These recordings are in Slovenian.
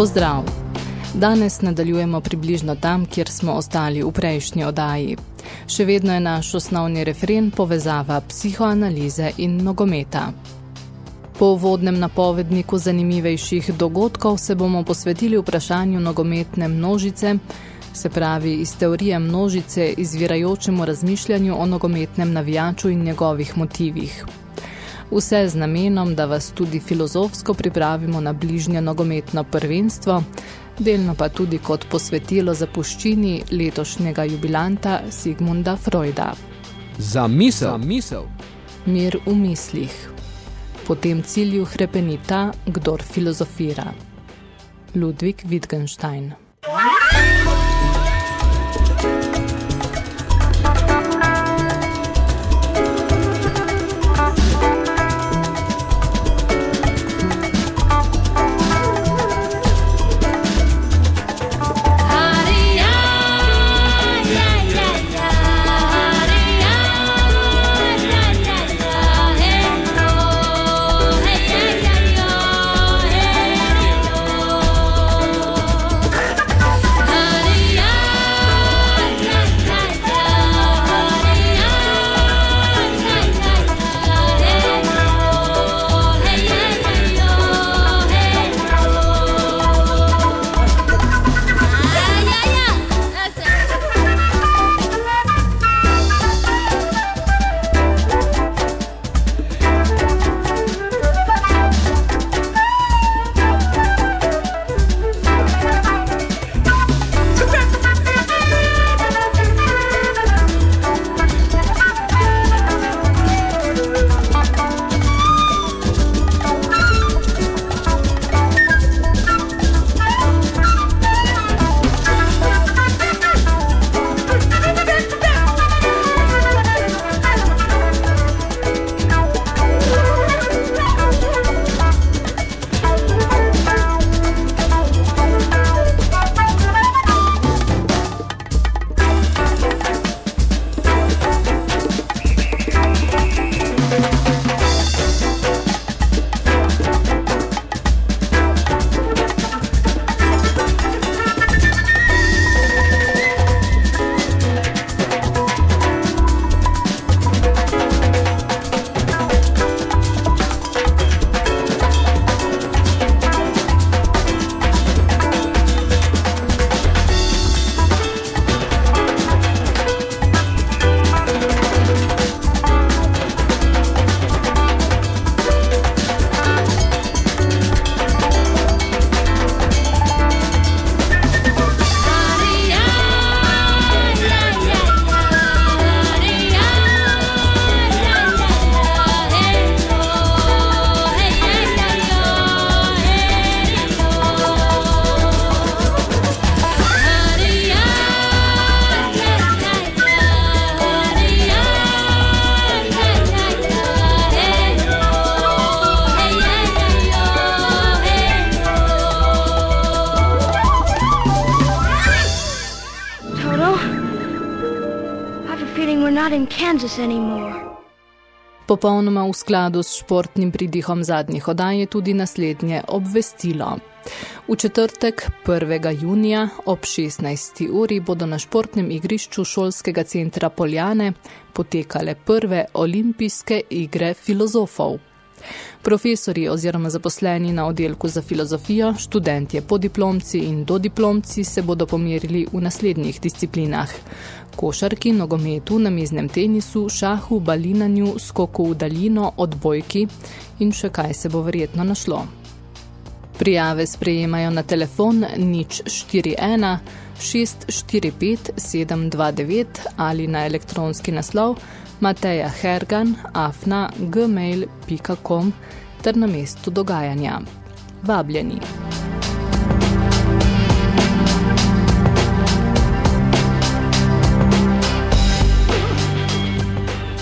Pozdrav! Danes nadaljujemo približno tam, kjer smo ostali v prejšnji odaji. Še vedno je naš osnovni refren povezava psihoanalize in nogometa. Po uvodnem napovedniku zanimivejših dogodkov se bomo posvetili vprašanju nogometne množice, se pravi iz teorije množice izvirajočemu razmišljanju o nogometnem navijaču in njegovih motivih. Vse z namenom, da vas tudi filozofsko pripravimo na bližnje nogometno prvenstvo, delno pa tudi kot posvetilo zapuščini letošnjega jubilanta Sigmunda Freuda. Za misel. Za misel. Mir v mislih. Po tem cilju hrepeni ta, kdor filozofira. Ludwig Wittgenstein. Kansas anymore. Popolnoma v skladu s športnim pridihom zadnjih oddaj je tudi naslednje obvestilo. V četrtek 1. junija ob 16. uri bodo na športnem igrišču šolskega centra Poljane potekale prve olimpijske igre filozofov. Profesori oziroma zaposleni na oddelku za filozofijo, študentje podiplomci in dodiplomci se bodo pomerili v naslednjih disciplinah. Košarki, nogometu, namiznem tenisu, šahu, balinanju, skoku v daljino, odbojki in še kaj se bo verjetno našlo. Prijave sprejemajo na telefon nič 41 645 729 ali na elektronski naslov Mateja Hergan, afna, gmail.com ter na mestu dogajanja. Vabljeni.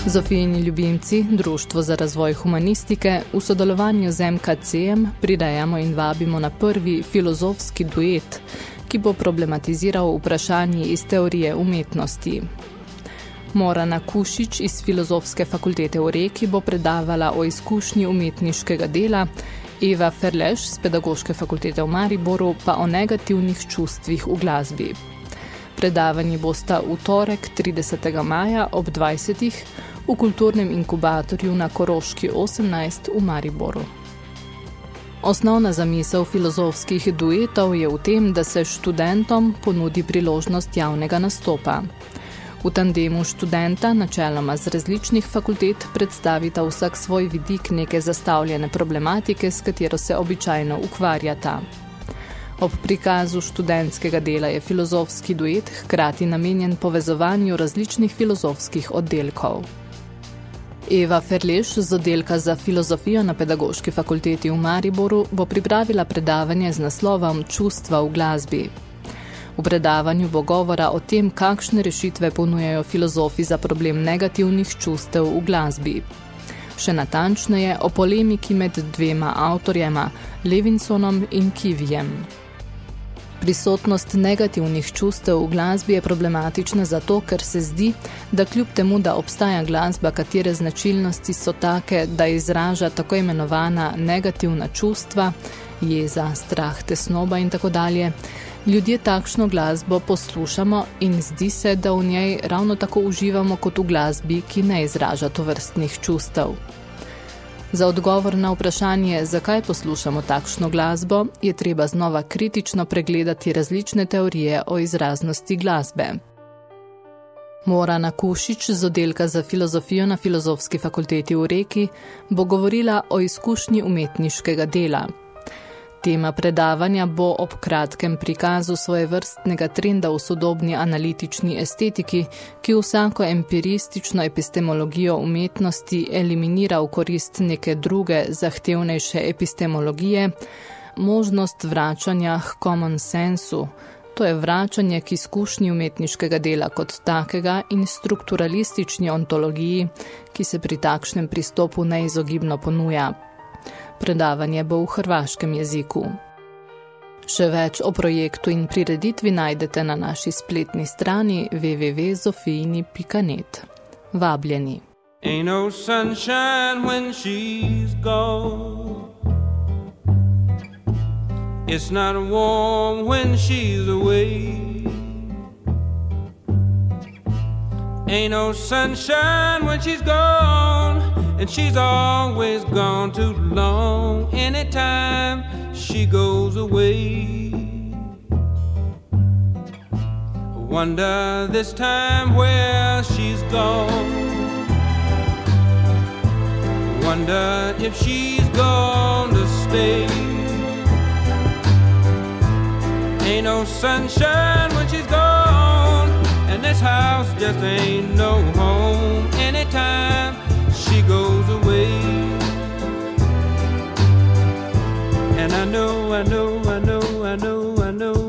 Zofijini ljubimci, Društvo za razvoj humanistike, v sodelovanju z MKCM pridajamo in vabimo na prvi filozofski duet, ki bo problematiziral vprašanje iz teorije umetnosti. Morana Kušič iz Filozofske fakultete v Reki bo predavala o izkušnji umetniškega dela, Eva Ferleš z Pedagoške fakultete v Mariboru pa o negativnih čustvih v glasbi. Predavanje bosta v torek 30. maja ob 20. v kulturnem inkubatorju na Koroški 18 v Mariboru. Osnovna zamisel filozofskih duetov je v tem, da se študentom ponudi priložnost javnega nastopa. V tandemu študenta, načeloma z različnih fakultet, predstavita vsak svoj vidik neke zastavljene problematike, s katero se običajno ukvarjata. Ob prikazu študentskega dela je filozofski duet hkrati namenjen povezovanju različnih filozofskih oddelkov. Eva Ferleš z oddelka za filozofijo na Pedagoški fakulteti v Mariboru bo pripravila predavanje z naslovom Čustva v glasbi. V predavanju bo govora o tem, kakšne rešitve ponujajo filozofi za problem negativnih čustev v glasbi. Še natančneje o polemiki med dvema avtorjema, Levinsonom in Kivijem. Prisotnost negativnih čustev v glasbi je problematična zato, ker se zdi, da kljub temu, da obstaja glasba, katere značilnosti so take, da izraža tako imenovana negativna čustva, jeza, strah, tesnoba in tako dalje, ljudje takšno glasbo poslušamo in zdi se, da v njej ravno tako uživamo kot v glasbi, ki ne izraža tovrstnih čustev. Za odgovor na vprašanje, zakaj poslušamo takšno glasbo, je treba znova kritično pregledati različne teorije o izraznosti glasbe. Morana Kušič z oddelka za filozofijo na Filozofski fakulteti v Reki bo govorila o izkušnji umetniškega dela, Tema predavanja bo ob kratkem prikazu svoje vrstnega trenda v sodobni analitični estetiki, ki vsako empiristično epistemologijo umetnosti eliminira v korist neke druge, zahtevnejše epistemologije, možnost vračanja k common sensu, to je vračanje k izkušnji umetniškega dela kot takega in strukturalistični ontologiji, ki se pri takšnem pristopu neizogibno ponuja. Predavanje bo v hrvaškem jeziku. Še več o projektu in prireditvi najdete na naši spletni strani www.zofijini.net. Vabljeni. Ain't no sunshine when she's gone It's not warm when she's away Ain't no sunshine when she's gone and she's always gone too long. Anytime she goes away, I wonder this time where she's gone. Wonder if she's gone to stay. Ain't no sunshine when she's gone, and this house just ain't no home anytime she goes away. And I know, I know, I know, I know, I know,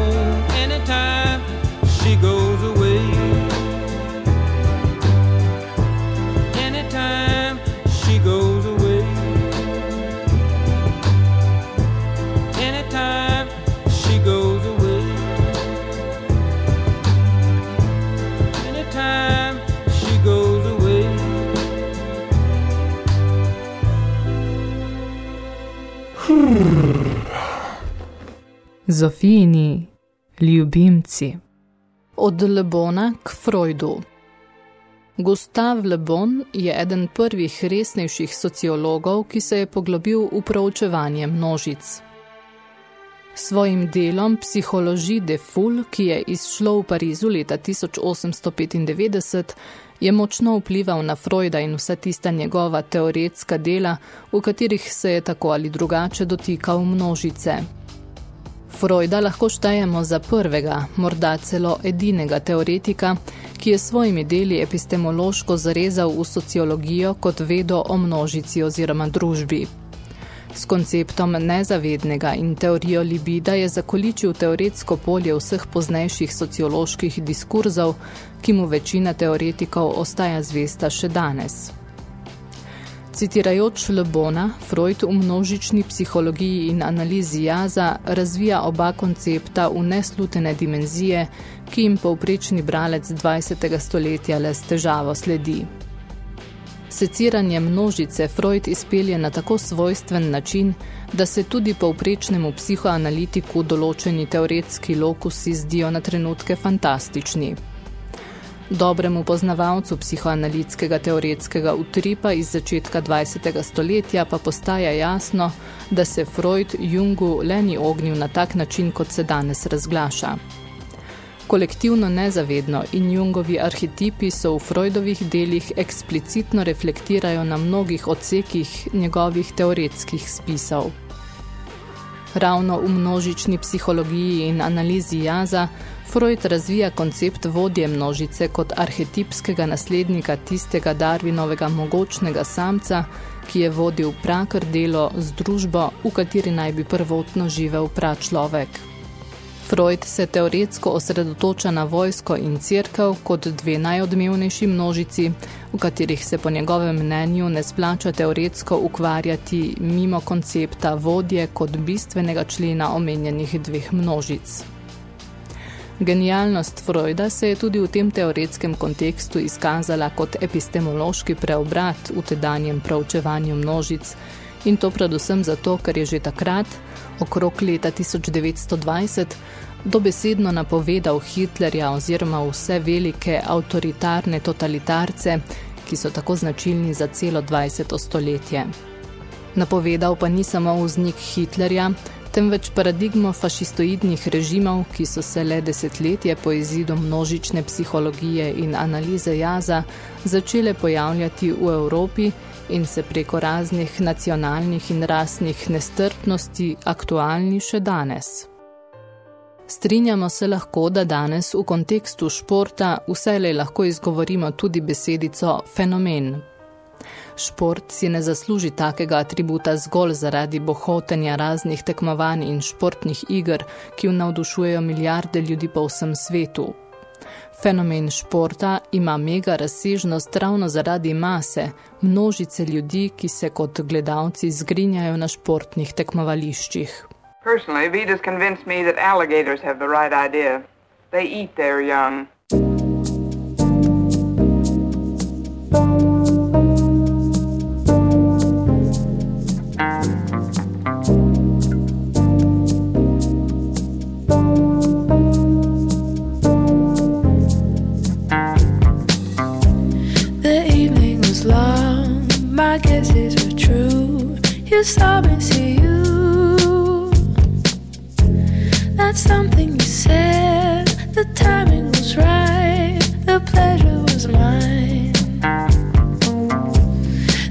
Zofijini ljubimci. Od Lebona k Freudu. Gustav Le Bon je eden prvih resnejših sociologov, ki se je poglobil v proučevanje množic. Svojim delom Psychologie de Foule, ki je izšlo v Parizu leta 1895, je močno vplival na Freuda in vsa tista njegova teoretska dela, v katerih se je tako ali drugače dotikal množice. Freuda lahko štejemo za prvega, morda celo edinega teoretika, ki je svojimi deli epistemološko zarezal v sociologijo kot vedo o množici oziroma družbi. S konceptom nezavednega in teorijo libida je zakoličil teoretsko polje vseh poznejših socioloških diskurzov, ki mu večina teoretikov ostaja zvesta še danes. Citirajoč Lebona, Freud v množični psihologiji in analizi jaza razvija oba koncepta v neslutene dimenzije, ki jim povprečni bralec 20. stoletja le s težavo sledi. Seciranje množice Freud izpelje na tako svojstven način, da se tudi povprečnemu psihoanalitiku določeni teoretski lokusi zdijo na trenutke fantastični. Dobremu poznavalcu psihoanalitskega teoretskega utripa iz začetka 20. stoletja pa postaja jasno, da se Freud Jungu le ni ognil na tak način, kot se danes razglaša. Kolektivno nezavedno in Jungovi arhetipi so v Freudovih delih eksplicitno reflektirajo na mnogih odsekih njegovih teoretskih spisov. Ravno v množični psihologiji in analizi jaza Freud razvija koncept vodje množice kot arhetipskega naslednika tistega Darwinovega mogočnega samca, ki je vodil prakr delo z družbo, v kateri naj bi prvotno živel pračlovek. Freud se teoretsko osredotoča na vojsko in cerkev kot dve najodmevnejši množici, v katerih se po njegovem mnenju ne splača teoretsko ukvarjati mimo koncepta vodje kot bistvenega člena omenjenih dveh množic. Genialnost Freuda se je tudi v tem teoretskem kontekstu izkazala kot epistemološki preobrat v tedanjem proučevanju množic, in to predvsem zato, ker je že takrat, okrog leta 1920, dobesedno napovedal Hitlerja oziroma vse velike avtoritarne totalitarce, ki so tako značilni za celo 20. stoletje. Napovedal pa ni samo vznik Hitlerja, temveč paradigmo fašistoidnih režimov, ki so se le desetletje po izidu množične psihologije in analize jaza začele pojavljati v Evropi in se preko raznih nacionalnih in rasnih nestrpnosti aktualni še danes. Strinjamo se lahko, da danes v kontekstu športa vselej lahko izgovorimo tudi besedico fenomen. Šport si ne zasluži takega atributa zgolj zaradi bohotenja raznih tekmovanj in športnih iger, ki navdušujejo milijarde ljudi po vsem svetu. Fenomen športa ima mega razsežnost ravno zaradi mase, množice ljudi, ki se kot gledalci zgrinjajo na športnih tekmovališčih. Personally, Vita's convinced me that alligators have the right idea. They eat their young. Me see you. That's something you said. The timing was right, the pleasure was mine.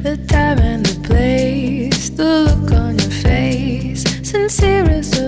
The time and the place, the look on your face, sincerest of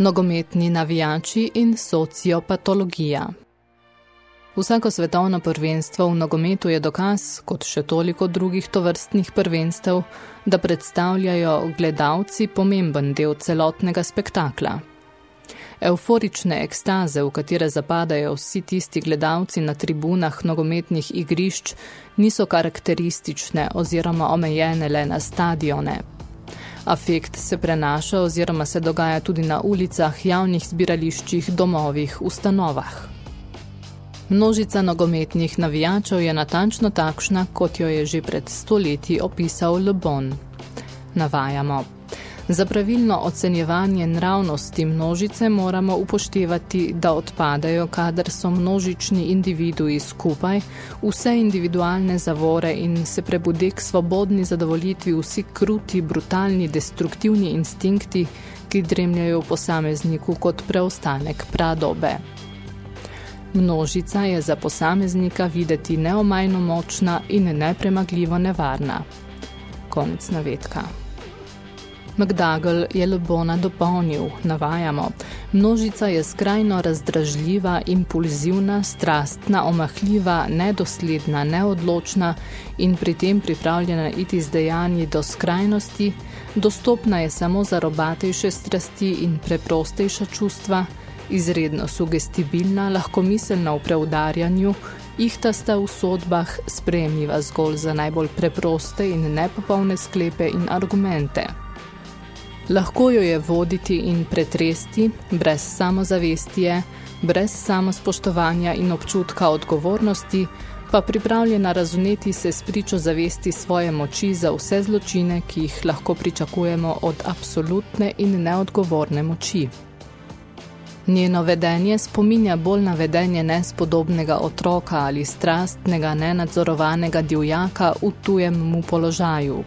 Nogometni navijači in sociopatologija. Vsako svetovno prvenstvo v nogometu je dokaz, kot še toliko drugih tovrstnih prvenstev, da predstavljajo gledalci pomemben del celotnega spektakla. Euforične ekstaze, v katere zapadajo vsi tisti gledalci na tribunah nogometnih igrišč, niso karakteristične oziroma omejene le na stadione. Afekt se prenaša oziroma se dogaja tudi na ulicah, javnih zbirališčih, domovih, ustanovah. Množica nogometnih navijačev je natančno takšna, kot jo je že pred stoletji opisal Le Bon. Navajamo. Za pravilno ocenjevanje nravnosti množice moramo upoštevati, da odpadajo, kadar so množični individui skupaj, vse individualne zavore in se prebude k svobodni zadovoljitvi vsi kruti, brutalni, destruktivni instinkti, ki dremljajo v posamezniku kot preostanek pradobe. Množica je za posameznika videti neomajno močna in nepremagljivo nevarna. Konec navedka. McDougall je Lebona dopolnil, navajamo. Množica je skrajno razdražljiva, impulzivna, strastna, omahljiva, nedosledna, neodločna in pri tem pripravljena iti z dejanji do skrajnosti, dostopna je samo za robatejše strasti in preprostejša čustva, izredno sugestibilna, lahkomiselna v preudarjanju, ihtasta v sodbah, sprejemljiva zgolj za najbolj preproste in nepopolne sklepe in argumente. Lahko jo je voditi in pretresti, brez samozavesti je, brez samospoštovanja in občutka odgovornosti, pa pripravljena razumeti se s pričo zavesti svoje moči za vse zločine, ki jih lahko pričakujemo od absolutne in neodgovorne moči. Njeno vedenje spominja bolj na vedenje nespodobnega otroka ali strastnega, nenadzorovanega divjaka v tujem mu položaju.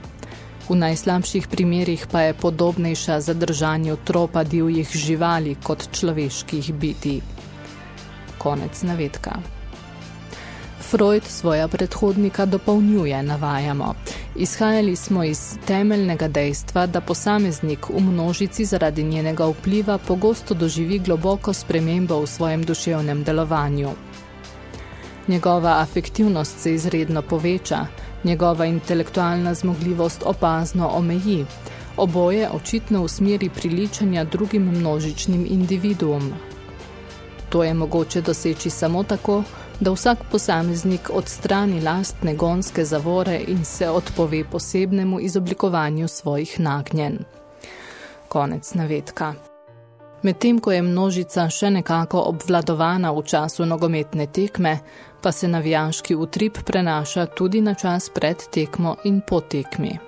V najslabših primerih pa je podobnejša zadržanju tropa divjih živali kot človeških biti. Konec navedka. Freud svoja predhodnika dopolnjuje, navajamo. Izhajali smo iz temeljnega dejstva, da posameznik v množici zaradi njenega vpliva pogosto doživi globoko spremembo v svojem duševnem delovanju. Njegova afektivnost se izredno poveča, njegova intelektualna zmogljivost opazno omeji, oboje očitno v smeri priličanja drugim množičnim individuum. To je mogoče doseči samo tako, da vsak posameznik odstrani lastne gonske zavore in se odpove posebnemu izoblikovanju svojih nagnjen. Konec navedka. Medtem, ko je množica še nekako obvladovana v času nogometne tekme, pa se navijaški utrip prenaša tudi na čas pred tekmo in po tekmi.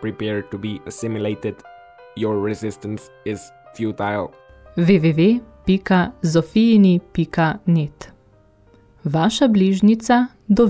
Prepare to be assimilated. Your resistance is futile. www.zofijini.net Vaša bližnica do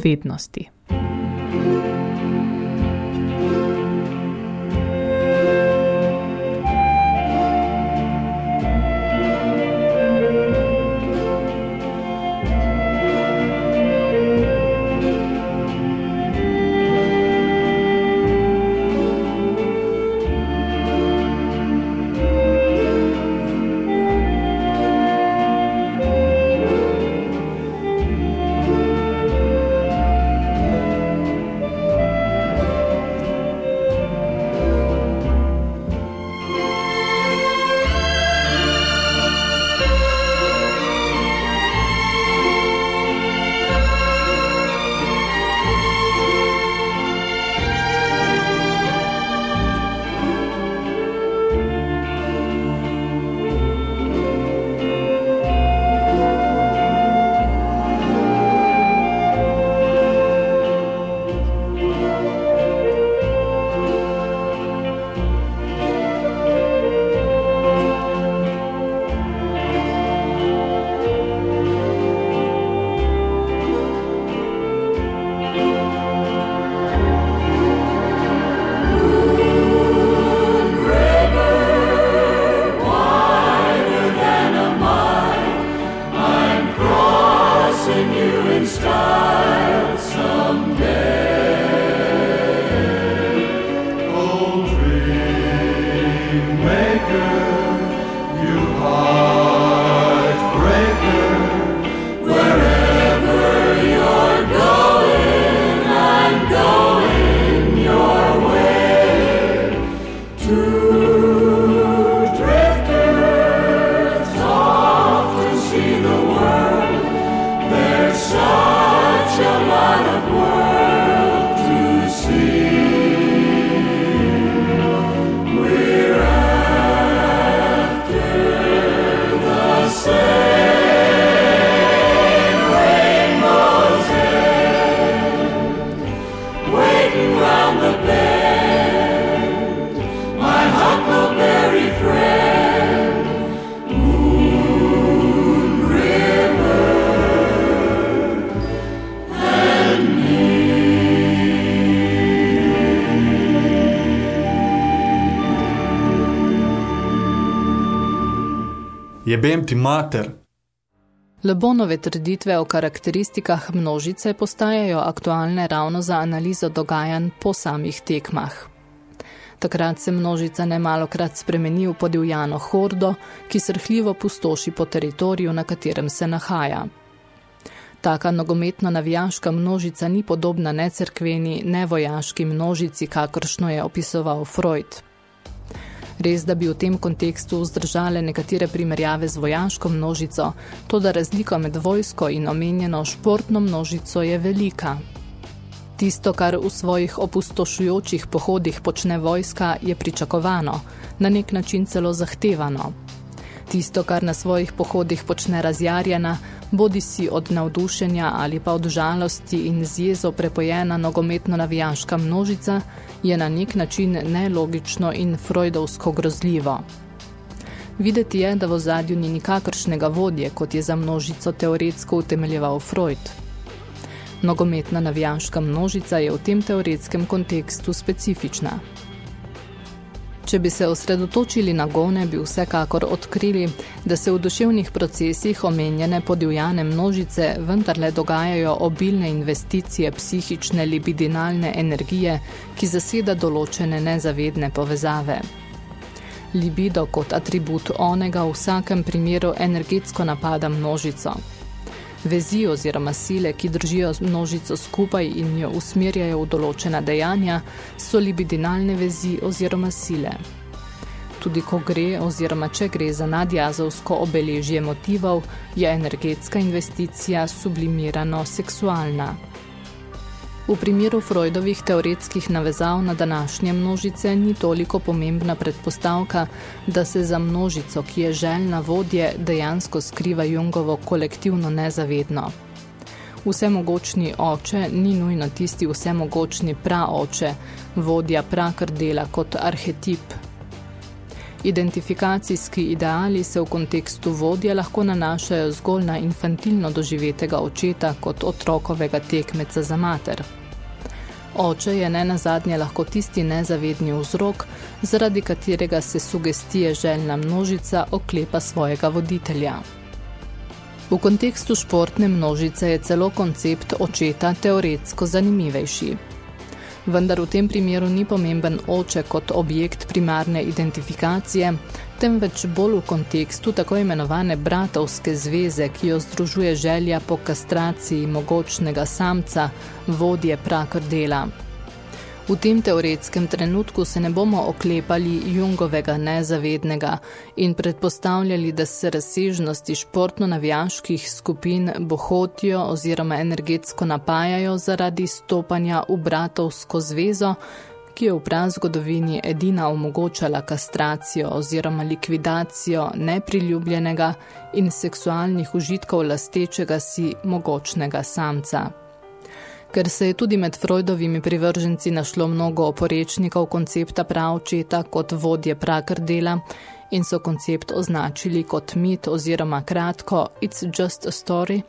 Jebem ti mater. Lebonove trditve o karakteristikah množice postajajo aktualne ravno za analizo dogajanj po samih tekmah. Takrat se množica nemalokrat spremeni v podivjano hordo, ki srhljivo pustoši po teritoriju, na katerem se nahaja. Taka nogometno-navijaška množica ni podobna ne cerkveni, ne vojaški množici, kakršno je opisoval Freud. Res, da bi v tem kontekstu vzdržale nekatere primerjave z vojaško množico, to da razlika med vojsko in omenjeno športno množico je velika. Tisto, kar v svojih opustošujočih pohodih počne vojska, je pričakovano, na nek način celo zahtevano. Tisto, kar na svojih pohodih počne razjarjena, bodi si od navdušenja ali pa od žalosti in z jezo prepojena nogometno-navijaška množica, je na nek način nelogično in freudovsko grozljivo. Videti je, da v zadju ni nikakršnega vodje, kot je za množico teoretsko utemeljeval Freud. Nogometna navijaška množica je v tem teoretskem kontekstu specifična. Če bi se osredotočili na gone, bi vsekakor odkrili, da se v duševnih procesih omenjene podivjane množice vendarle dogajajo obilne investicije psihične libidinalne energije, ki zaseda določene nezavedne povezave. Libido kot atribut onega v vsakem primeru energetsko napada množico. Vezi oziroma sile, ki držijo množico skupaj in jo usmerjajo v določena dejanja, so libidinalne vezi oziroma sile. Tudi ko gre oziroma če gre za nadjazovsko obeležje motivov, je energetska investicija sublimirano seksualna. V primeru Freudovih teoretskih navezav na današnje množice ni toliko pomembna predpostavka, da se za množico, ki je željna vodje, dejansko skriva Jungovo kolektivno nezavedno. Vsemogočni oče ni nujno tisti vsemogočni praoče, vodja prakrdela kot arhetip. Identifikacijski ideali se v kontekstu vodje lahko nanašajo zgolj na infantilno doživetega očeta kot otrokovega tekmeca za mater. Oče je ne nazadnje lahko tisti nezavedni vzrok, zaradi katerega se sugestije željna množica oklepa svojega voditelja. V kontekstu športne množice je celo koncept očeta teoretsko zanimivejši vendar v tem primeru ni pomemben oče kot objekt primarne identifikacije, temveč bolj v kontekstu tako imenovane bratovske zveze, ki jo združuje želja po kastraciji mogočnega samca, vodje prakrdela. V tem teoretskem trenutku se ne bomo oklepali Jungovega nezavednega in predpostavljali, da se razsežnosti športno-navijaških skupin bohotijo oziroma energetsko napajajo zaradi stopanja v bratovsko zvezo, ki je v prazgodovini edina omogočala kastracijo oziroma likvidacijo nepriljubljenega in seksualnih užitkov lastečega si mogočnega samca ker se je tudi med Freudovimi privrženci našlo mnogo oporečnikov koncepta pravčeta kot vodje prakrdela in so koncept označili kot mit oziroma kratko It's just a story,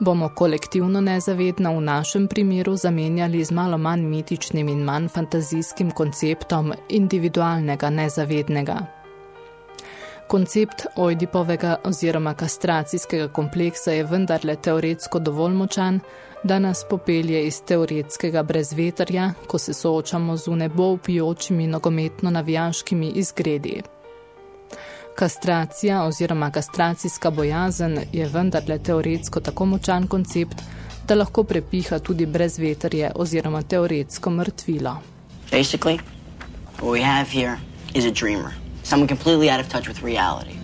bomo kolektivno nezavedno v našem primeru zamenjali z malo manj mitičnim in manj fantazijskim konceptom individualnega nezavednega. Koncept ojdipovega oziroma kastracijskega kompleksa je vendarle teoretsko dovolj močan, da nas popelje iz teoretskega brezvetrja, ko se soočamo z nebo upijočimi nogometno-navijaškimi izgredi. Kastracija oziroma kastracijska bojazen je vendarle teoretsko tako močan koncept, da lahko prepiha tudi brezvetrje oziroma teoretsko mrtvilo. Basically, what we have here is a dreamer. Someone completely out of touch with reality.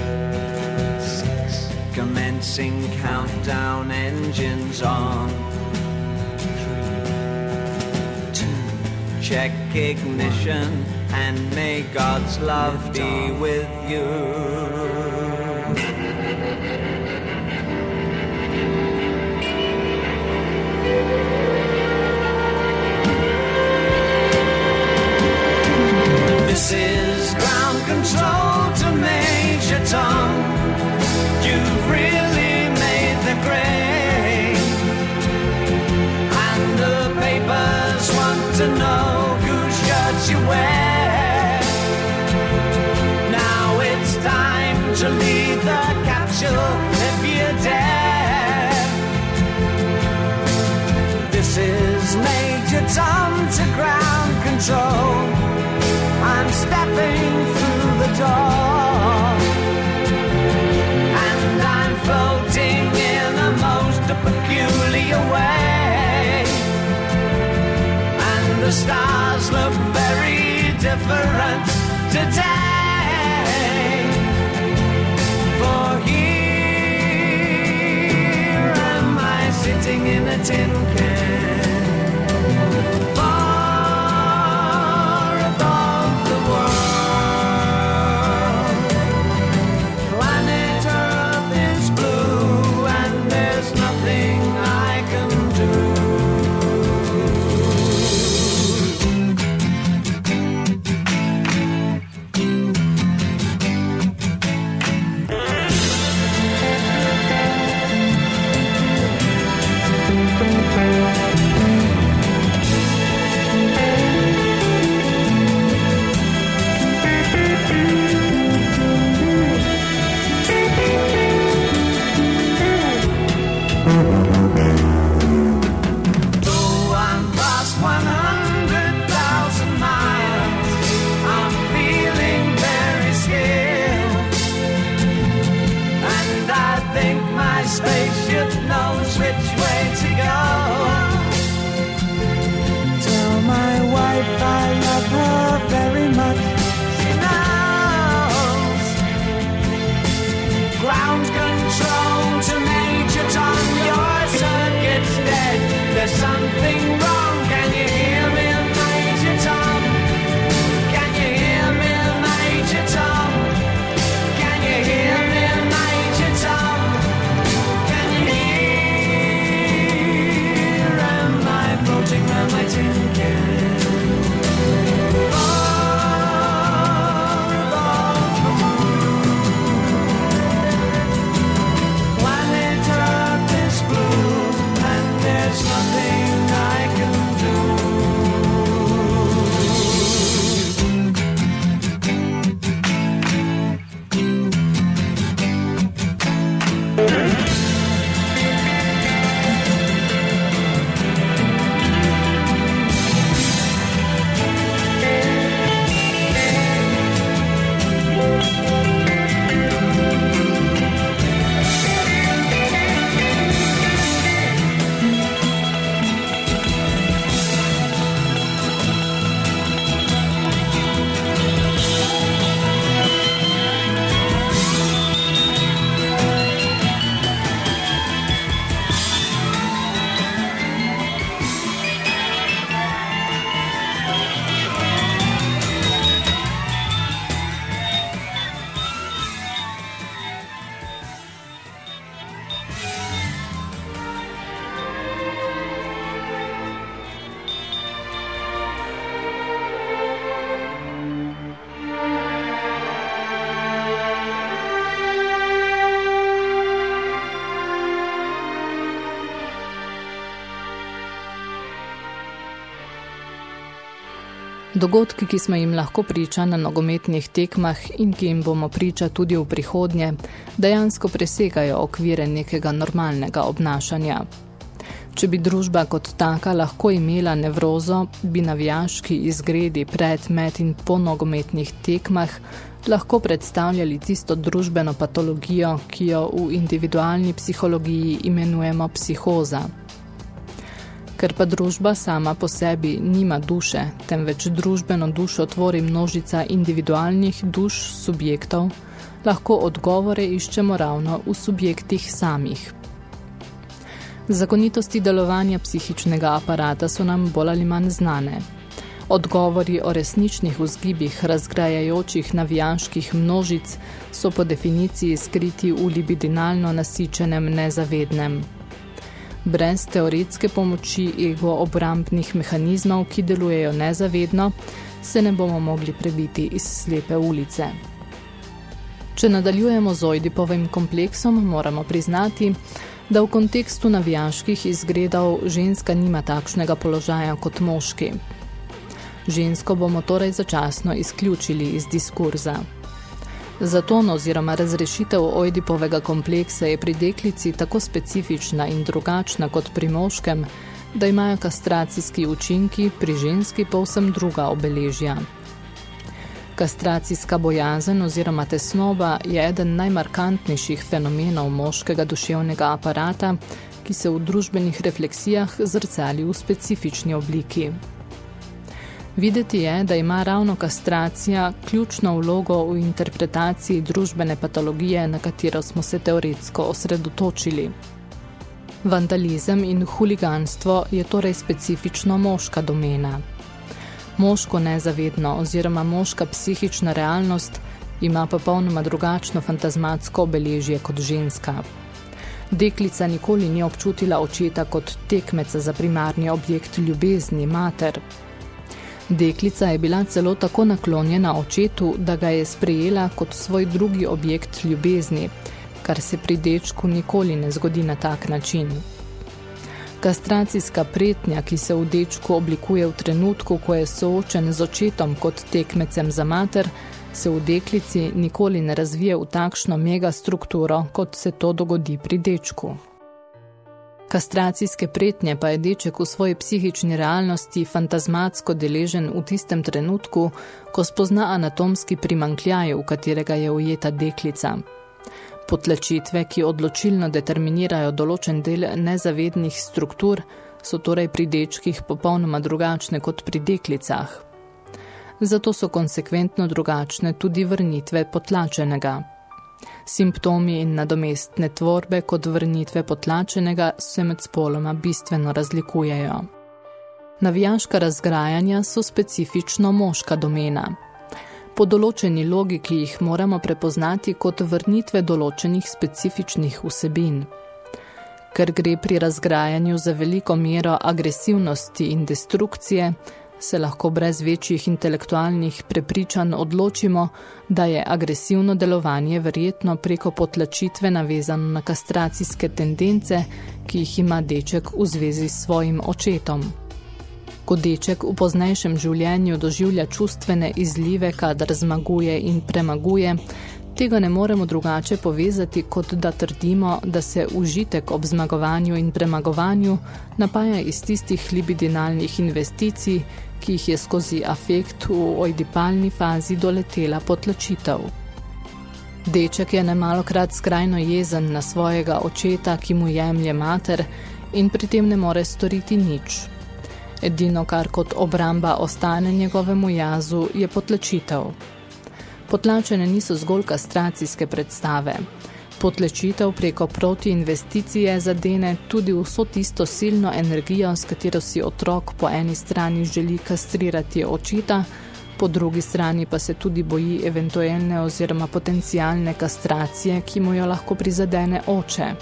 Commencing countdown engines on. Three, two, check ignition and may God's love be with you. This is ground control to Major Tom. Now it's time to leave the capsule if you dare. This is Major Tom to ground control. I'm stepping through the door And I'm floating in a most peculiar way. And the stars look different today. For here am I sitting in a tin can. Dogodki, ki smo jim lahko priča na nogometnih tekmah in ki jim bomo priča tudi v prihodnje, dejansko presegajo okvire nekega normalnega obnašanja. Če bi družba kot taka lahko imela nevrozo, bi navijaški izgredi pred, med in po nogometnih tekmah lahko predstavljali tisto družbeno patologijo, ki jo v individualni psihologiji imenujemo psihoza. Ker pa družba sama po sebi nima duše, temveč družbeno dušo tvori množica individualnih duš subjektov, lahko odgovore iščemo ravno v subjektih samih. Zakonitosti delovanja psihičnega aparata so nam bolj ali manj znane. Odgovori o resničnih vzgibih razgrajajočih navijaških množic so po definiciji skriti v libidinalno nasičenem nezavednem. Brez teoretske pomoči ego obrambnih mehanizmov, ki delujejo nezavedno, se ne bomo mogli prebiti iz slepe ulice. Če nadaljujemo z Ojdipovim kompleksom, moramo priznati, da v kontekstu navijaških izgredov ženska nima takšnega položaja kot moški. Žensko bomo torej začasno izključili iz diskurza. Zaton oziroma razrešitev Ojdipovega kompleksa je pri deklici tako specifična in drugačna kot pri moškem, da imajo kastracijski učinki pri ženski povsem druga obeležja. Kastracijska bojazen oziroma tesnoba je eden najmarkantnejših fenomenov moškega duševnega aparata, ki se v družbenih refleksijah zrcali v specifični obliki. Videti je, da ima ravno kastracija ključno vlogo v interpretaciji družbene patologije, na katero smo se teoretsko osredotočili. Vandalizem in huliganstvo je torej specifično moška domena. Moško nezavedno oziroma moška psihična realnost ima popolnoma drugačno fantazmatsko obeležje kot ženska. Deklica nikoli ni občutila očeta kot tekmeca za primarni objekt ljubezni, mater, Deklica je bila celo tako naklonjena očetu, da ga je sprejela kot svoj drugi objekt ljubezni, kar se pri dečku nikoli ne zgodi na tak način. Kastracijska pretnja, ki se v dečku oblikuje v trenutku, ko je soočen z očetom kot tekmecem za mater, se v deklici nikoli ne razvije v takšno mega strukturo, kot se to dogodi pri dečku. Kastracijske pretnje pa je deček v svoji psihični realnosti fantazmatsko deležen v tistem trenutku, ko spozna anatomski primankljaj, v katerega je ujeta deklica. Potlačitve, ki odločilno determinirajo določen del nezavednih struktur, so torej pri dečkih popolnoma drugačne kot pri deklicah. Zato so konsekventno drugačne tudi vrnitve potlačenega. Simptomi in nadomestne tvorbe kot vrnitve potlačenega se med spoloma bistveno razlikujejo. Navijaška razgrajanja so specifično moška domena. Po določeni logiki jih moramo prepoznati kot vrnitve določenih specifičnih vsebin. Ker gre pri razgrajanju za veliko mero agresivnosti in destrukcije, se lahko brez večjih intelektualnih prepričanj odločimo, da je agresivno delovanje verjetno preko potlačitve navezano na kastracijske tendence, ki jih ima deček v zvezi s svojim očetom. Ko deček v poznejšem življenju doživlja čustvene izlive, kadar zmaguje in premaguje, Tega ne moremo drugače povezati, kot da trdimo, da se užitek ob zmagovanju in premagovanju napaja iz tistih libidinalnih investicij, ki jih je skozi afekt v oidipalni fazi doletela potlačitev. Deček je nemalokrat skrajno jezen na svojega očeta, ki mu jemlje mater in pri tem ne more storiti nič. Edino, kar kot obramba ostane njegovemu jazu, je potlačitev. Potlačene niso zgolj kastracijske predstave. Potlečitev preko protiinvesticije zadene tudi vso tisto silno energijo, s katero si otrok po eni strani želi kastrirati očita, po drugi strani pa se tudi boji eventualne oziroma potencialne kastracije, ki mu jo lahko prizadene oče.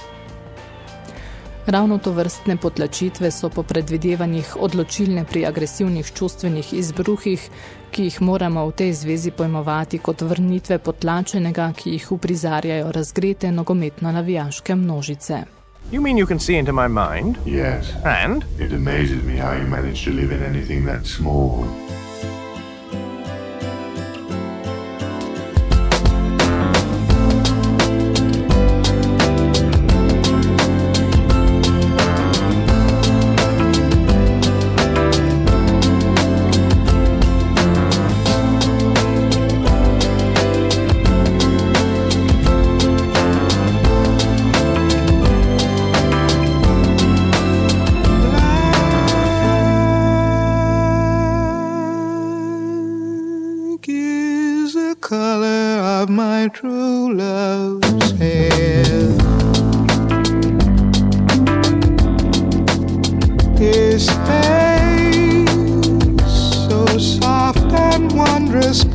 Ravno to vrstne potlačitve so po predvidevanjih odločilne pri agresivnih čustvenih izbruhih, ki jih moramo v tej zvezi pojmovati kot vrnitve potlačenega, ki jih uprizarjajo razgrete nogometno-navijaške množice. You mean you can see into my mind? Yes. And? It amazes me how you manage to live in anything that small. And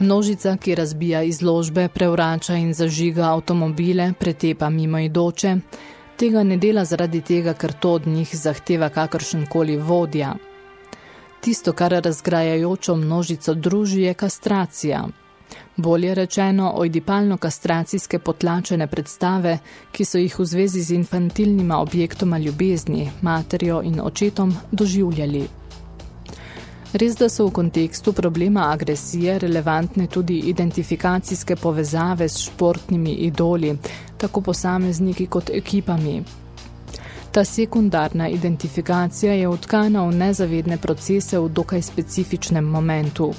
Množica, ki razbija izložbe, prevrača in zažiga avtomobile, pretepa mimoidoče, tega ne dela zaradi tega, ker to od njih zahteva kakršenkoli vodja. Tisto, kar razgrajajočo množico druži, je kastracija. Bolje rečeno, oidipalno-kastracijske potlačene predstave, ki so jih v zvezi z infantilnima objektoma ljubezni, materjo in očetom, doživljali. Res, da so v kontekstu problema agresije relevantne tudi identifikacijske povezave s športnimi idoli, tako posamezniki kot ekipami. Ta sekundarna identifikacija je utkana v nezavedne procese v dokaj specifičnem momentu.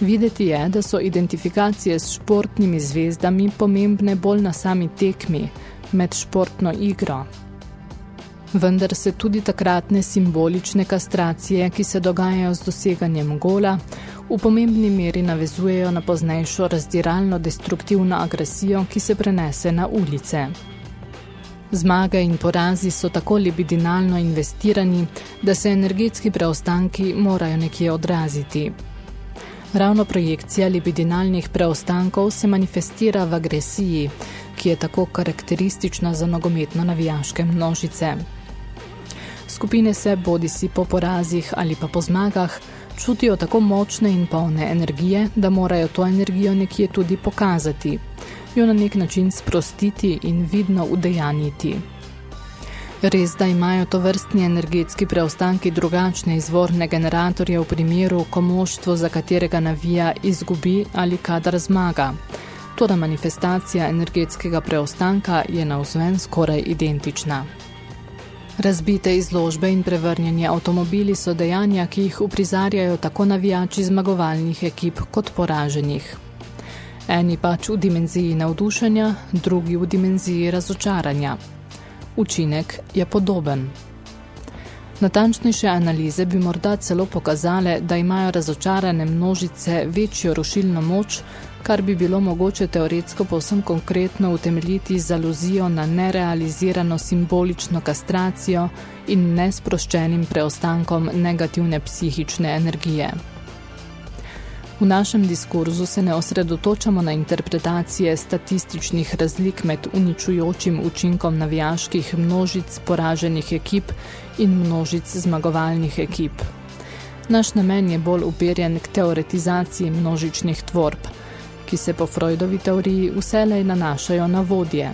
Videti je, da so identifikacije s športnimi zvezdami pomembne bolj na sami tekmi, med športno igro. Vendar se tudi takratne simbolične kastracije, ki se dogajajo z doseganjem gola, v pomembni meri navezujejo na poznejšo razdiralno destruktivno agresijo, ki se prenese na ulice. Zmage in porazi so tako libidinalno investirani, da se energetski preostanki morajo nekje odraziti. Ravno projekcija libidinalnih preostankov se manifestira v agresiji, ki je tako karakteristična za nogometno-navijaške množice. Skupine se bodi si po porazih ali pa po zmagah čutijo tako močne in polne energije, da morajo to energijo nekje tudi pokazati, jo na nek način sprostiti in vidno udejanjiti. Res, da imajo to vrstni energetski preostanki drugačne izvorne generatorje v primeru, ko moštvo, za katerega navija, izgubi ali kadar zmaga. Toda manifestacija energetskega preostanka je na vzven skoraj identična. Razbite izložbe in prevrnjeni avtomobili so dejanja, ki jih uprizarjajo tako navijači zmagovalnih ekip kot poraženih. Eni pač v dimenziji navdušenja, drugi v dimenziji razočaranja. Učinek je podoben. Natančnejše analize bi morda celo pokazale, da imajo razočarane množice večjo rušilno moč, kar bi bilo mogoče teoretsko povsem konkretno utemeljiti z aluzijo na nerealizirano simbolično kastracijo in nesproščenim preostankom negativne psihične energije. V našem diskurzu se ne osredotočamo na interpretacije statističnih razlik med uničujočim učinkom navijaških množic poraženih ekip in množic zmagovalnih ekip. Naš namen je bolj uperjen k teoretizaciji množičnih tvorb, ki se po Freudovi teoriji vselej nanašajo na vodje.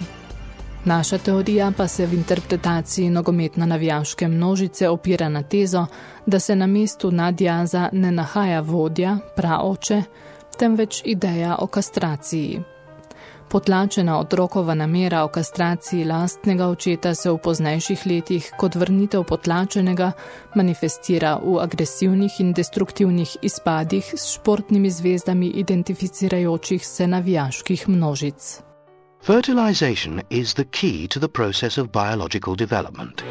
Naša teorija pa se v interpretaciji nogometno-navijaške množice opira na tezo, da se na mestu nadjaza ne nahaja vodja, praoče, temveč ideja o kastraciji. Potlačena otrokova namera o kastraciji lastnega očeta se v poznejših letih kot vrnitev potlačenega manifestira v agresivnih in destruktivnih izpadih s športnimi zvezdami identificirajočih se navijaških množic. Fertilization is the key to the process of biological development.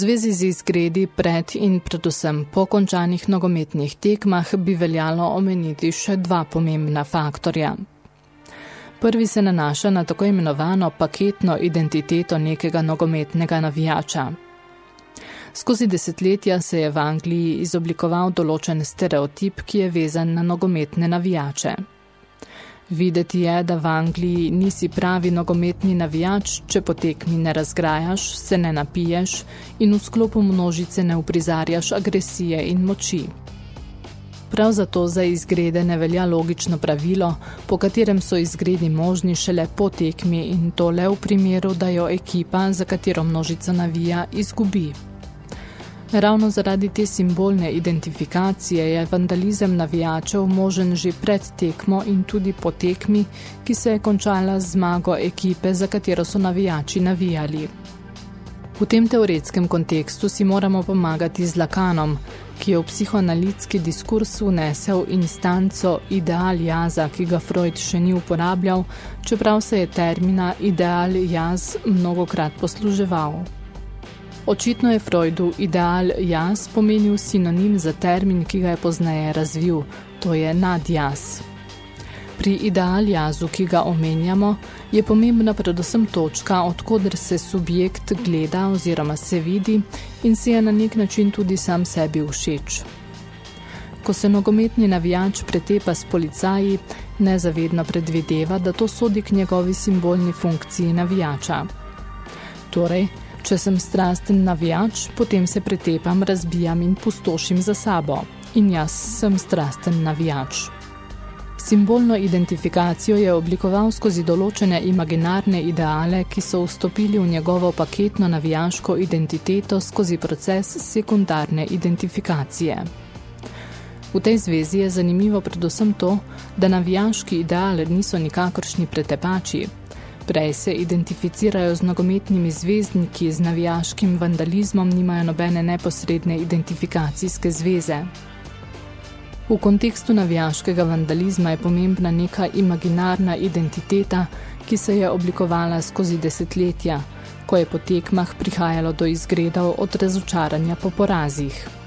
Zvezi z izgredi pred in predvsem po končanih nogometnih tekmah bi veljalo omeniti še dva pomembna faktorja. Prvi se nanaša na tako imenovano paketno identiteto nekega nogometnega navijača. Skozi desetletja se je v Angliji izoblikoval določen stereotip, ki je vezan na nogometne navijače. Videti je, da v Angliji nisi pravi nogometni navijač, če po tekmi ne razgrajaš, se ne napiješ in v sklopu množice ne uprizarjaš agresije in moči. Prav zato za izgrede ne velja logično pravilo, po katerem so izgredi možni šele po tekmi in to le v primeru, da jo ekipa, za katero množica navija, izgubi. Ravno zaradi te simbolne identifikacije je vandalizem navijačev možen že pred tekmo in tudi po tekmi, ki se je končala z zmago ekipe, za katero so navijači navijali. V tem teoretskem kontekstu si moramo pomagati z Lakanom, ki je v psihoanalitski diskurs vnesel instanco ideal jaza, ki ga Freud še ni uporabljal, čeprav se je termina ideal jaz mnogokrat posluževal. Očitno je Freudu ideal jaz pomenil sinonim za termin, ki ga je pozneje razvil, to je nadjaz. Pri ideal jazu, ki ga omenjamo, je pomembna predvsem točka, odkoder se subjekt gleda oziroma se vidi in si je na nek način tudi sam sebi všeč. Ko se nogometni navijač pretepa s policaji, nezavedno predvideva, da to sodi k njegovi simbolni funkciji navijača. Torej, Če sem strasten navijač, potem se pretepam, razbijam in pustošim za sabo. In jaz sem strasten navijač. Simbolno identifikacijo je oblikoval skozi določene imaginarne ideale, ki so vstopili v njegovo paketno navijaško identiteto skozi proces sekundarne identifikacije. V tej zvezi je zanimivo predvsem to, da navijaški ideale niso nikakršni pretepači, Prej se identificirajo z nogometnimi zvezdniki, z navijaškim vandalizmom nimajo nobene neposredne identifikacijske zveze. V kontekstu navijaškega vandalizma je pomembna neka imaginarna identiteta, ki se je oblikovala skozi desetletja, ko je po tekmah prihajalo do izgredov od razočaranja po porazih.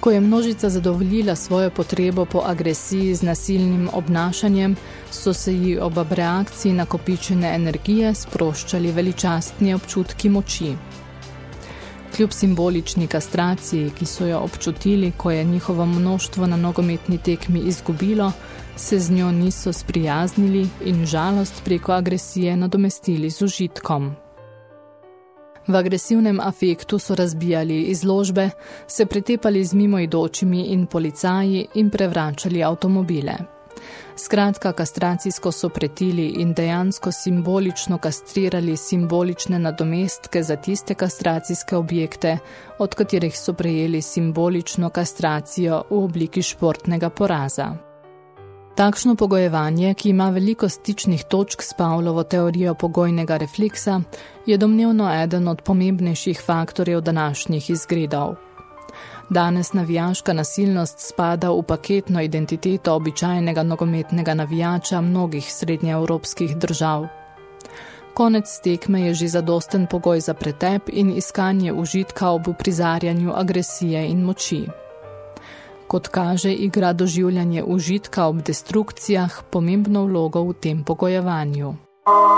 Ko je množica zadovoljila svojo potrebo po agresiji z nasilnim obnašanjem, so se ji ob reakciji nakopičene energije sproščali veličastni občutki moči. Kljub simbolični kastraciji, ki so jo občutili, ko je njihovo množstvo na nogometni tekmi izgubilo, se z njo niso sprijaznili in žalost preko agresije nadomestili z užitkom. V agresivnem afektu so razbijali izložbe, se pretepali z mimoidočimi in policaji in prevračali avtomobile. Skratka, kastracijsko so pretili in dejansko simbolično kastrirali simbolične nadomestke za tiste kastracijske objekte, od katerih so prejeli simbolično kastracijo v obliki športnega poraza. Takšno pogojevanje, ki ima veliko stičnih točk s Pavlovo teorijo pogojnega refleksa, je domnevno eden od pomembnejših faktorjev današnjih izgredov. Danes navijaška nasilnost spada v paketno identiteto običajnega nogometnega navijača mnogih srednjeevropskih držav. Konec tekme je že zadosten pogoj za pretep in iskanje užitka ob prizarjanju agresije in moči. Kot kaže, igra doživljanje užitka ob destrukcijah pomembno vlogo v tem pogojevanju. But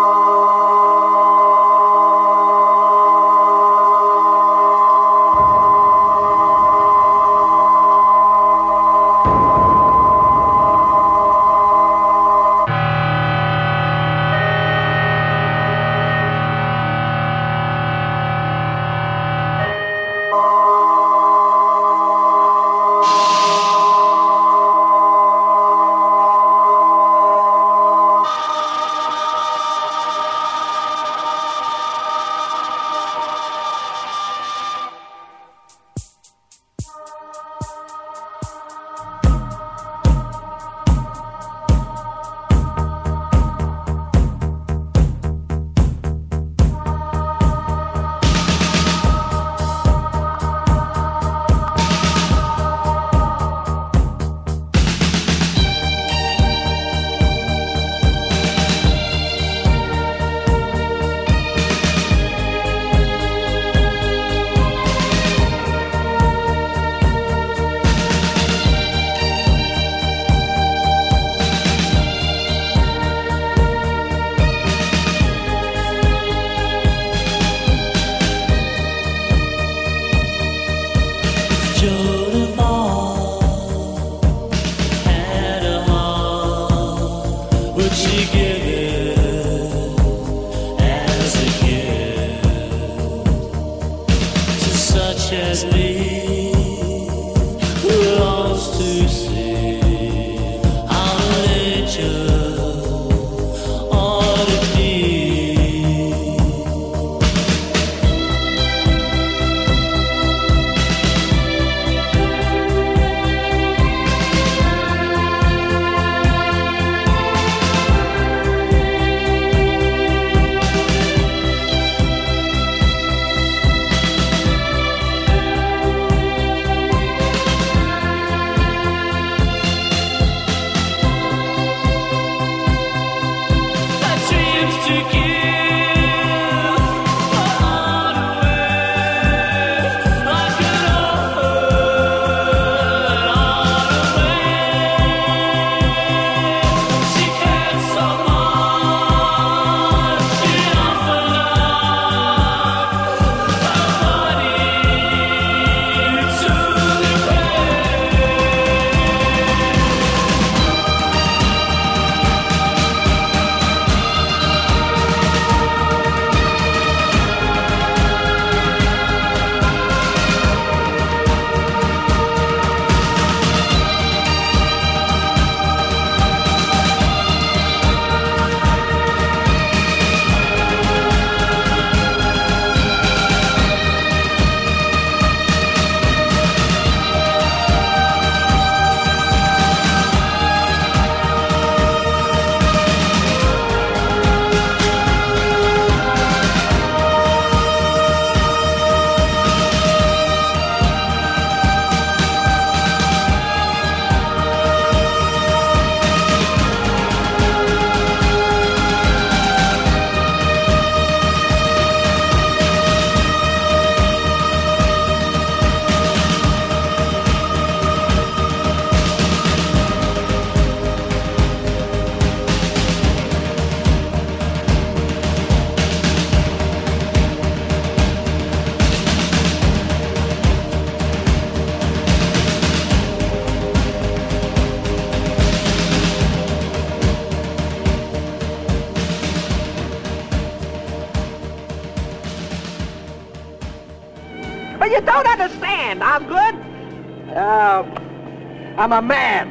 I'm a man.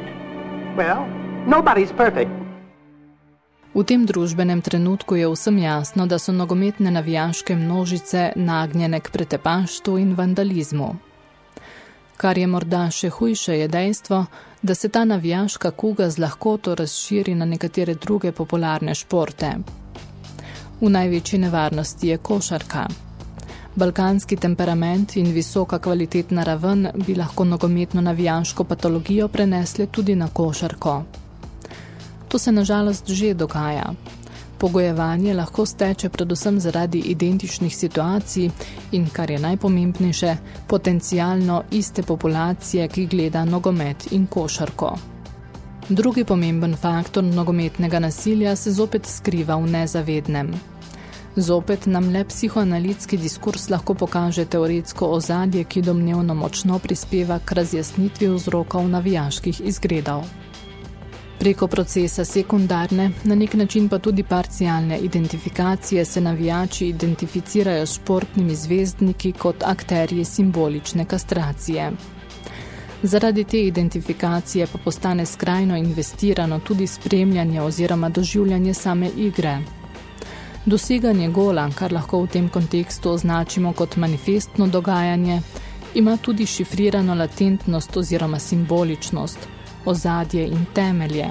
Well, nobody's perfect. V tem družbenem trenutku je vsem jasno, da so nogometne navijaške množice nagnjene k pretepaštvu in vandalizmu. Kar je morda še hujše, je dejstvo, da se ta navijaška kuga z lahkoto razširi na nekatere druge popularne športe. V največji nevarnosti je košarka. Balkanski temperament in visoka kvalitetna raven bi lahko nogometno navijaško patologijo prenesli tudi na košarko. To se nažalost že dogaja. Pogojevanje lahko steče predvsem zaradi identičnih situacij in, kar je najpomembnejše, potencialno iste populacije, ki gleda nogomet in košarko. Drugi pomemben faktor nogometnega nasilja se zopet skriva v nezavednem. Zopet nam le psihoanalitski diskurs lahko pokaže teoretsko ozadje, ki domnevno močno prispeva k razjasnitvi vzrokov navijaških izgredov. Preko procesa sekundarne, na nek način pa tudi parcialne identifikacije se navijači identificirajo s športnimi zvezdniki kot akterji simbolične kastracije. Zaradi te identifikacije pa postane skrajno investirano tudi spremljanje oziroma doživljanje same igre. Doseganje gola, kar lahko v tem kontekstu označimo kot manifestno dogajanje, ima tudi šifrirano latentnost oziroma simboličnost, ozadje in temelje.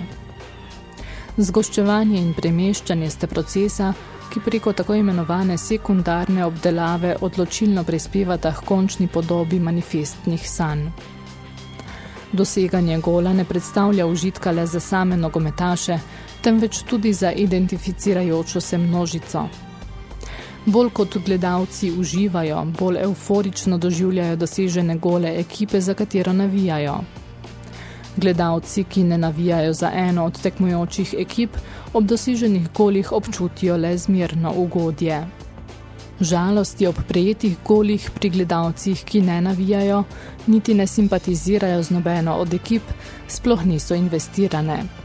Zgoščevanje in premeščanje ste procesa, ki preko tako imenovane sekundarne obdelave odločilno prispevata k končni podobi manifestnih sanj. Doseganje gola ne predstavlja užitka le za same nogometaše, temveč tudi za identificirajočo se množico. Bolj kot gledalci uživajo, bolj euforično doživljajo dosežene gole ekipe, za katero navijajo. Gledalci, ki ne navijajo za eno od tekmujočih ekip, ob doseženih golih občutijo le zmirno ugodje. Žalosti ob prejetih golih pri gledalcih, ki ne navijajo, niti ne simpatizirajo z nobeno od ekip, sploh niso investirane.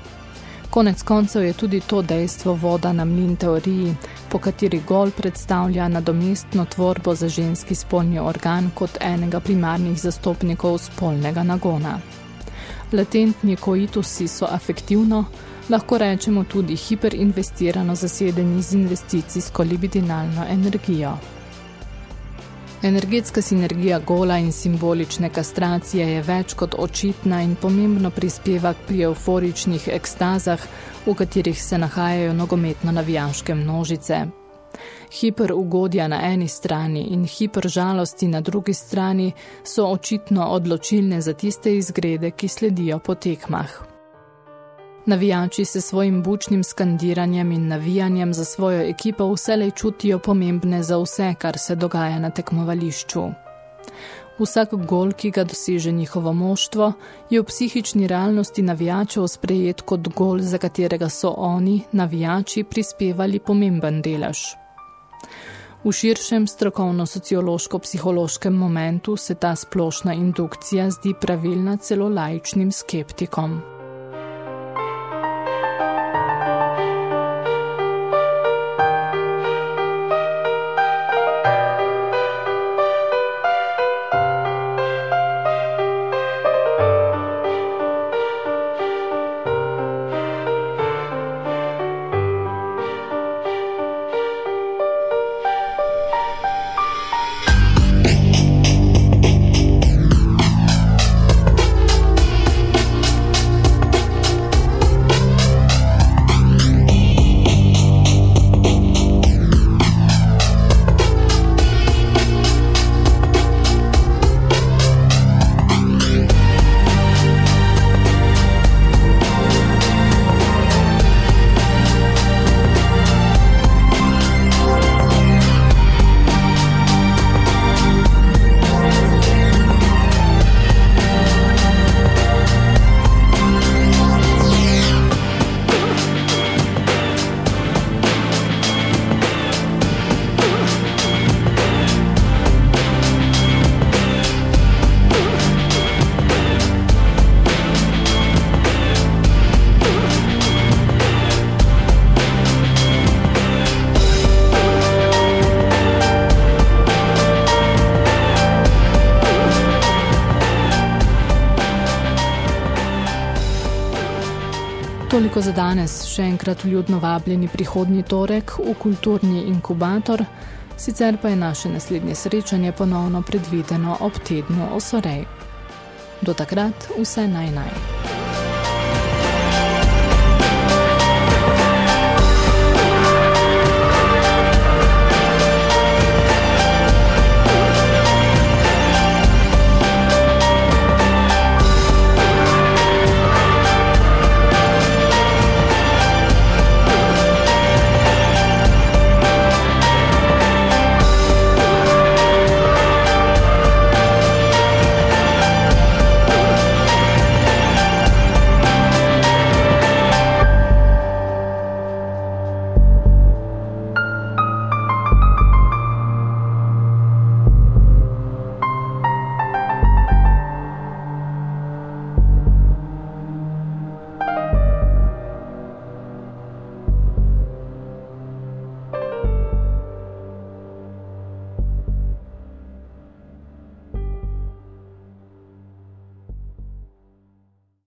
Konec koncev je tudi to dejstvo voda na mlin teoriji, po kateri gol predstavlja nadomestno tvorbo za ženski spolni organ kot enega primarnih zastopnikov spolnega nagona. Latentni koitusi so afektivno, lahko rečemo tudi hiperinvestirano zasedeni z investicijsko libidinalno energijo. Energetska sinergija gola in simbolične kastracije je več kot očitna in pomembno prispeva pri euforičnih ekstazah, v katerih se nahajajo nogometno navijaške množice. Hiper ugodja na eni strani in hiper žalosti na drugi strani so očitno odločilne za tiste izgrede, ki sledijo po tekmah. Navijači se svojim bučnim skandiranjem in navijanjem za svojo ekipo vselej čutijo pomembne za vse, kar se dogaja na tekmovališču. Vsak gol, ki ga doseže njihovo moštvo, je v psihični realnosti navijačev sprejet kot gol, za katerega so oni, navijači, prispevali pomemben delež. V širšem strokovno-sociološko-psihološkem momentu se ta splošna indukcija zdi pravilna celo laičnim skeptikom. Toliko za danes, še enkrat vljudno vabljeni prihodnji torek v kulturni inkubator, sicer pa je naše naslednje srečanje ponovno predvideno ob tednu osorej. Do takrat vse naj naj.